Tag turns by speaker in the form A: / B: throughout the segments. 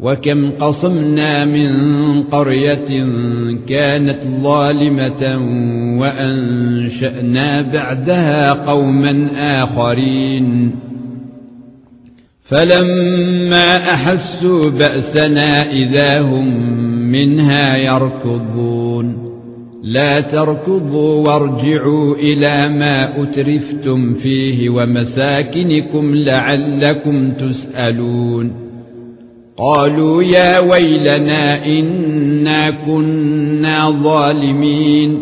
A: وكم قصمنا من قرية كانت ظالمة وأنشأنا بعدها قوما آخرين. فلما أحسوا بأسنا إذا هم منها يركضون. لا تركضوا وارجعوا إلى ما أترفتم فيه ومساكنكم لعلكم تسألون. قالوا يا ويلنا إنا كنا ظالمين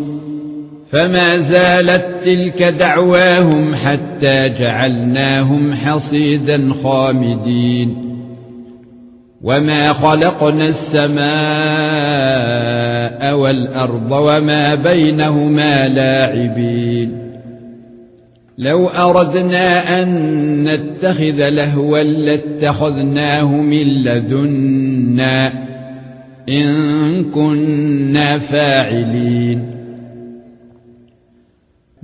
A: فما زالت تلك دعواهم حتى جعلناهم حصيدا خامدين وما خلقنا السماء والأرض وما بينهما لاعبين لو أردنا أن نتخذ لهوا لاتخذناه من لدنا إن كنا فاعلين.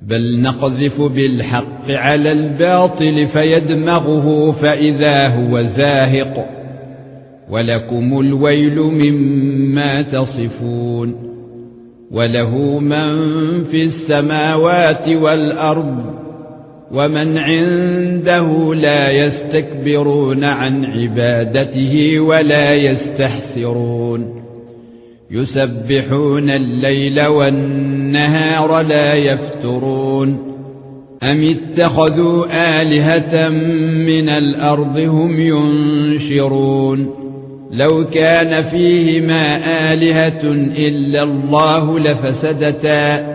A: بل نقذف بالحق على الباطل فيدمغه فإذا هو زاهق ولكم الويل مما تصفون. وله من في السماوات والأرض ومن عنده لا يستكبرون عن عبادته ولا يستحسرون. يسبحون الليل والنهار لا يفترون. أم اتخذوا آلهة من الأرض هم ينشرون. لو كان فيهما آلهة إلا الله لفسدتا.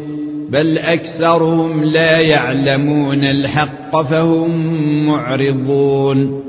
A: بل أكثرهم لا يعلمون الحق فهم معرضون